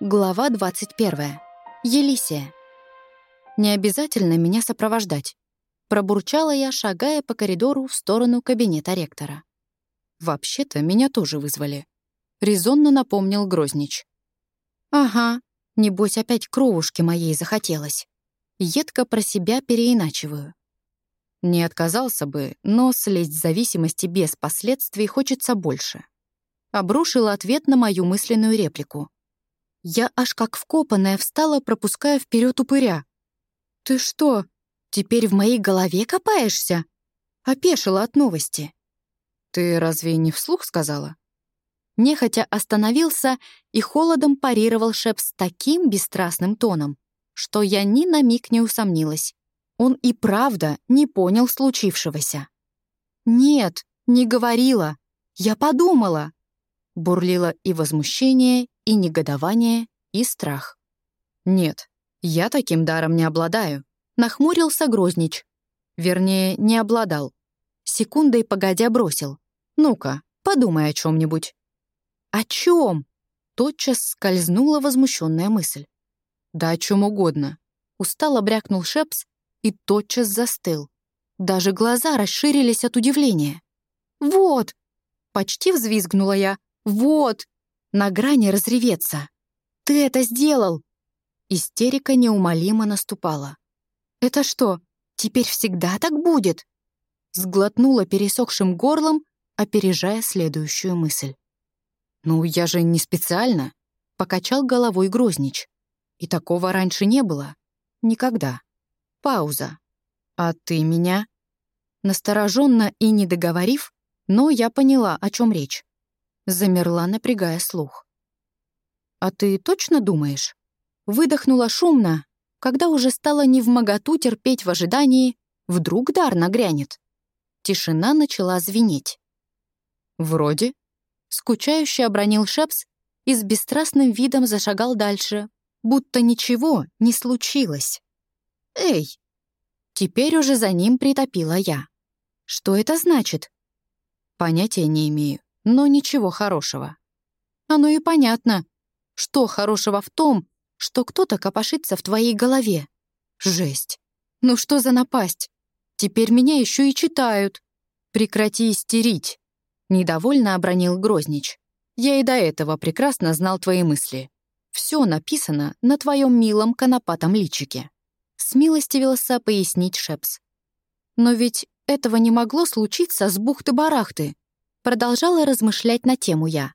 Глава 21. Елисия. «Не обязательно меня сопровождать», — пробурчала я, шагая по коридору в сторону кабинета ректора. «Вообще-то меня тоже вызвали», — резонно напомнил Грознич. «Ага, небось опять кровушки моей захотелось. Едко про себя переиначиваю. Не отказался бы, но слезть с зависимости без последствий хочется больше. Обрушила ответ на мою мысленную реплику. Я аж как вкопанная встала, пропуская вперед упыря. «Ты что, теперь в моей голове копаешься?» Опешила от новости. «Ты разве не вслух сказала?» Нехотя остановился и холодом парировал Шеп с таким бесстрастным тоном, что я ни на миг не усомнилась. Он и правда не понял случившегося. «Нет, не говорила. Я подумала». Бурлило и возмущение, и негодование, и страх. «Нет, я таким даром не обладаю», — нахмурился Грознич. Вернее, не обладал. Секундой погодя бросил. «Ну-ка, подумай о чем нибудь «О чем? Тотчас скользнула возмущенная мысль. «Да о чем угодно», — устало брякнул Шепс и тотчас застыл. Даже глаза расширились от удивления. «Вот!» — почти взвизгнула я. «Вот!» На грани разреветься. «Ты это сделал!» Истерика неумолимо наступала. «Это что, теперь всегда так будет?» Сглотнула пересохшим горлом, опережая следующую мысль. «Ну, я же не специально», — покачал головой Грознич. «И такого раньше не было. Никогда». Пауза. «А ты меня?» Настороженно и не договорив, но я поняла, о чем речь. Замерла, напрягая слух. «А ты точно думаешь?» Выдохнула шумно, когда уже стало невмоготу терпеть в ожидании, вдруг дар нагрянет. Тишина начала звенеть. «Вроде», — скучающе обронил Шепс и с бесстрастным видом зашагал дальше, будто ничего не случилось. «Эй!» Теперь уже за ним притопила я. «Что это значит?» Понятия не имею, но ничего хорошего. Оно и понятно. Что хорошего в том, что кто-то копошится в твоей голове? Жесть. Ну что за напасть? Теперь меня еще и читают. Прекрати истерить. Недовольно обронил Грознич. Я и до этого прекрасно знал твои мысли. Все написано на твоем милом конопатом личике смилостивился пояснить Шепс. «Но ведь этого не могло случиться с бухты-барахты», продолжала размышлять на тему я.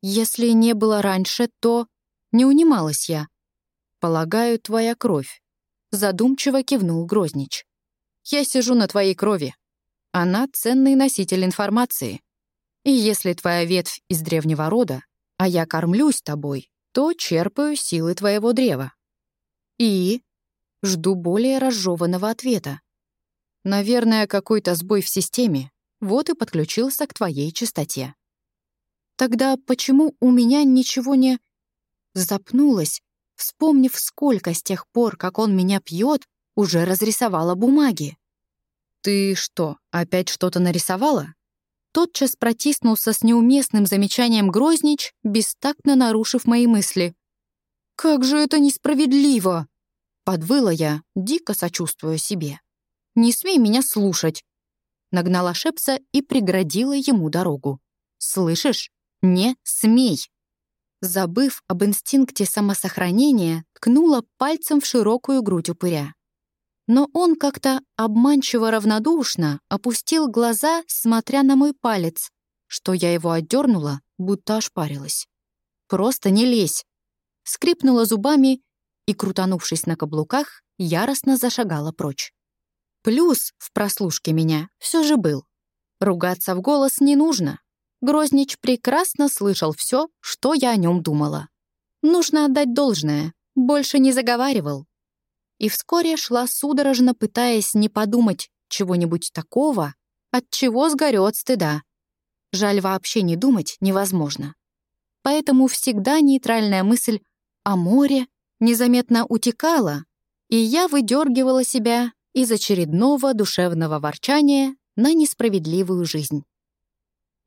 «Если не было раньше, то...» Не унималась я. «Полагаю, твоя кровь», — задумчиво кивнул Грознич. «Я сижу на твоей крови. Она — ценный носитель информации. И если твоя ветвь из древнего рода, а я кормлюсь тобой, то черпаю силы твоего древа. И Жду более разжеванного ответа. Наверное, какой-то сбой в системе. Вот и подключился к твоей частоте. Тогда почему у меня ничего не... Запнулась, вспомнив, сколько с тех пор, как он меня пьет, уже разрисовала бумаги. «Ты что, опять что-то нарисовала?» Тотчас протиснулся с неуместным замечанием Грознич, бестактно нарушив мои мысли. «Как же это несправедливо!» Подвыла я, дико сочувствуя себе. «Не смей меня слушать!» Нагнала Шепса и преградила ему дорогу. «Слышишь? Не смей!» Забыв об инстинкте самосохранения, ткнула пальцем в широкую грудь упыря. Но он как-то обманчиво равнодушно опустил глаза, смотря на мой палец, что я его отдернула, будто ошпарилась. «Просто не лезь!» Скрипнула зубами и, крутанувшись на каблуках, яростно зашагала прочь. Плюс в прослушке меня все же был. Ругаться в голос не нужно. Грознич прекрасно слышал все, что я о нем думала. Нужно отдать должное, больше не заговаривал. И вскоре шла судорожно, пытаясь не подумать чего-нибудь такого, от чего сгорю от стыда. Жаль, вообще не думать невозможно. Поэтому всегда нейтральная мысль о море незаметно утекала, и я выдергивала себя из очередного душевного ворчания на несправедливую жизнь.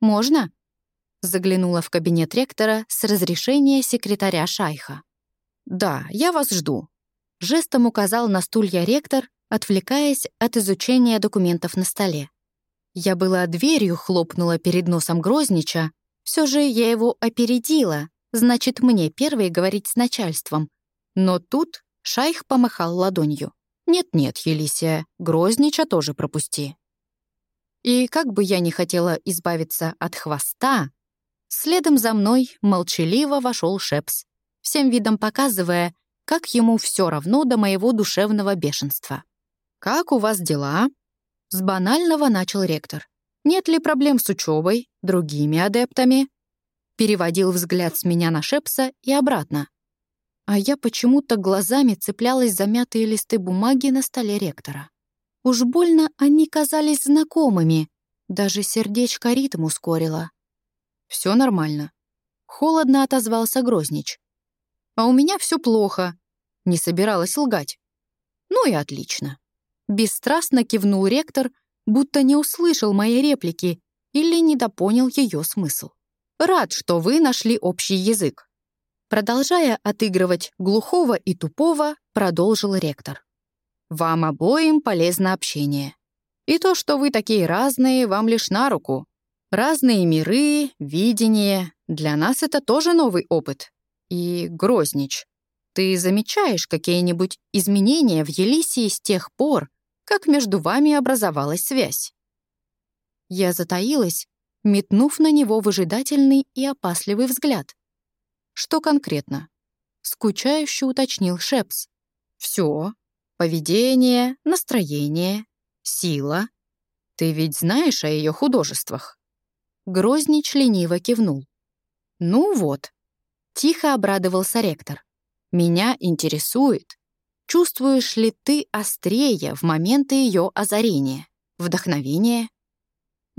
«Можно?» — заглянула в кабинет ректора с разрешения секретаря Шайха. «Да, я вас жду», — жестом указал на стулья ректор, отвлекаясь от изучения документов на столе. Я была дверью хлопнула перед носом Грознича, все же я его опередила, значит, мне первой говорить с начальством. Но тут шайх помахал ладонью. «Нет-нет, Елисия, Грознича тоже пропусти». И как бы я ни хотела избавиться от хвоста, следом за мной молчаливо вошел Шепс, всем видом показывая, как ему все равно до моего душевного бешенства. «Как у вас дела?» С банального начал ректор. «Нет ли проблем с учебой, другими адептами?» Переводил взгляд с меня на Шепса и обратно. А я почему-то глазами цеплялась за мятые листы бумаги на столе ректора. Уж больно они казались знакомыми, даже сердечко ритм ускорило. Все нормально. Холодно отозвался Грознич. А у меня все плохо. Не собиралась лгать. Ну и отлично. Бесстрастно кивнул ректор, будто не услышал моей реплики или недопонял ее смысл. «Рад, что вы нашли общий язык». Продолжая отыгрывать глухого и тупого, продолжил ректор. «Вам обоим полезно общение. И то, что вы такие разные, вам лишь на руку. Разные миры, видение. Для нас это тоже новый опыт. И, Грознич, ты замечаешь какие-нибудь изменения в Елисии с тех пор, как между вами образовалась связь. Я затаилась, метнув на него выжидательный и опасливый взгляд. Что конкретно? Скучающе уточнил Шепс. Все. Поведение, настроение, сила. Ты ведь знаешь о ее художествах? Грознич лениво кивнул. Ну вот. Тихо обрадовался ректор. Меня интересует, Чувствуешь ли ты острее в моменты ее озарения, вдохновения?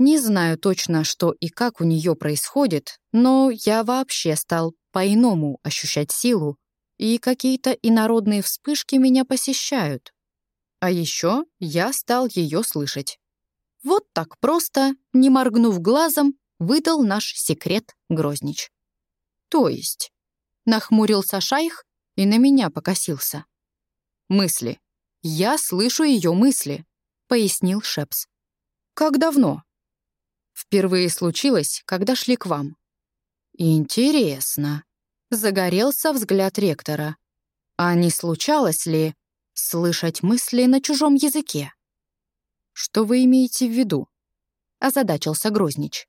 Не знаю точно, что и как у нее происходит, но я вообще стал по-иному ощущать силу, и какие-то инородные вспышки меня посещают. А еще я стал ее слышать. Вот так просто, не моргнув глазом, выдал наш секрет Грознич. То есть, нахмурился шайх и на меня покосился. Мысли. Я слышу ее мысли, пояснил Шепс. Как давно? Впервые случилось, когда шли к вам. Интересно. Загорелся взгляд ректора. А не случалось ли слышать мысли на чужом языке? Что вы имеете в виду? Озадачился Грознич.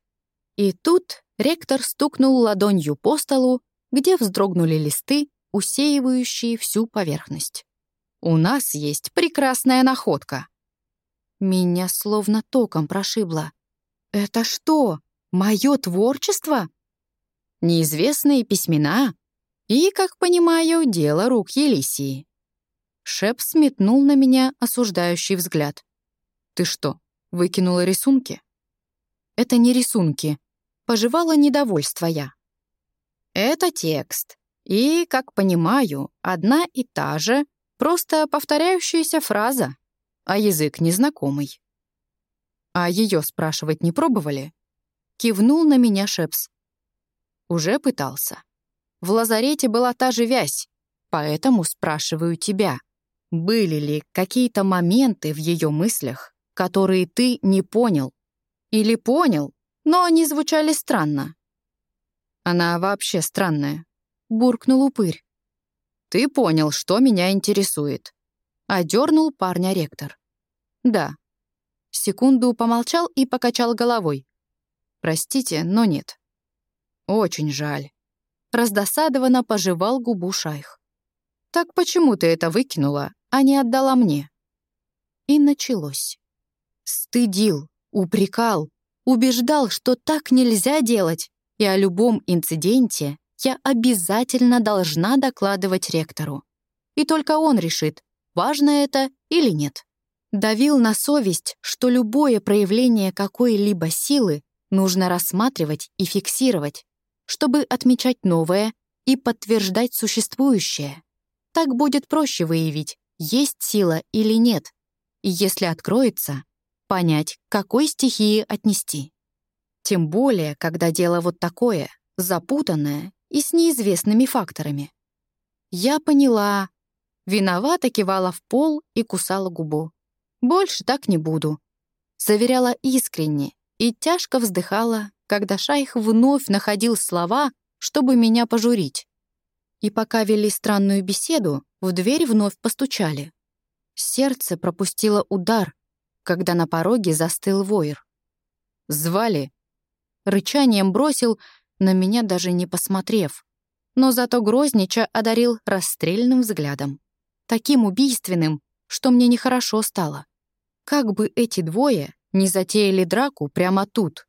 И тут ректор стукнул ладонью по столу, где вздрогнули листы, усеивающие всю поверхность. У нас есть прекрасная находка». Меня словно током прошибло. «Это что, мое творчество?» Неизвестные письмена и, как понимаю, дело рук Елисии. Шеп сметнул на меня осуждающий взгляд. «Ты что, выкинула рисунки?» «Это не рисунки», — пожевала недовольство я. «Это текст. И, как понимаю, одна и та же Просто повторяющаяся фраза, а язык незнакомый. А ее спрашивать не пробовали? Кивнул на меня Шепс. Уже пытался. В лазарете была та же вязь, поэтому спрашиваю тебя, были ли какие-то моменты в ее мыслях, которые ты не понял? Или понял, но они звучали странно? Она вообще странная, буркнул упырь. «Ты понял, что меня интересует». Одернул парня ректор. «Да». Секунду помолчал и покачал головой. «Простите, но нет». «Очень жаль». Раздосадованно пожевал губу шайх. «Так почему ты это выкинула, а не отдала мне?» И началось. Стыдил, упрекал, убеждал, что так нельзя делать, и о любом инциденте я обязательно должна докладывать ректору. И только он решит, важно это или нет. Давил на совесть, что любое проявление какой-либо силы нужно рассматривать и фиксировать, чтобы отмечать новое и подтверждать существующее. Так будет проще выявить, есть сила или нет, и если откроется, понять, к какой стихии отнести. Тем более, когда дело вот такое, запутанное и с неизвестными факторами. Я поняла. Виновата кивала в пол и кусала губу. Больше так не буду. Заверяла искренне и тяжко вздыхала, когда шайх вновь находил слова, чтобы меня пожурить. И пока вели странную беседу, в дверь вновь постучали. Сердце пропустило удар, когда на пороге застыл воер. «Звали?» Рычанием бросил, на меня даже не посмотрев. Но зато Грознича одарил расстрельным взглядом. Таким убийственным, что мне нехорошо стало. Как бы эти двое не затеяли драку прямо тут.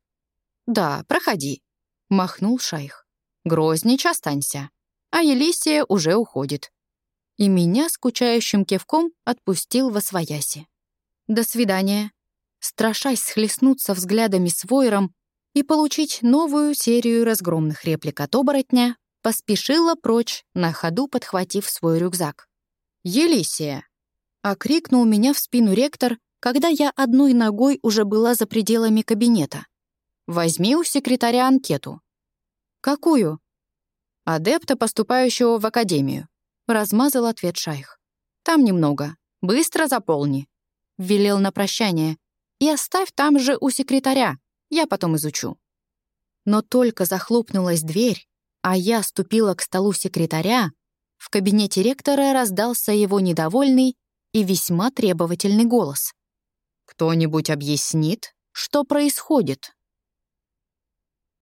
«Да, проходи», — махнул шайх. «Грознич, останься, а Елисия уже уходит». И меня скучающим кивком отпустил во свояси. «До свидания», страшась схлестнуться взглядами с воером и получить новую серию разгромных реплик от оборотня, поспешила прочь, на ходу подхватив свой рюкзак. «Елисия!» — окрикнул меня в спину ректор, когда я одной ногой уже была за пределами кабинета. «Возьми у секретаря анкету». «Какую?» «Адепта, поступающего в академию», — размазал ответ шайх. «Там немного. Быстро заполни», — велел на прощание. «И оставь там же у секретаря, я потом изучу». Но только захлопнулась дверь, а я ступила к столу секретаря, в кабинете ректора раздался его недовольный и весьма требовательный голос. «Кто-нибудь объяснит, что происходит?»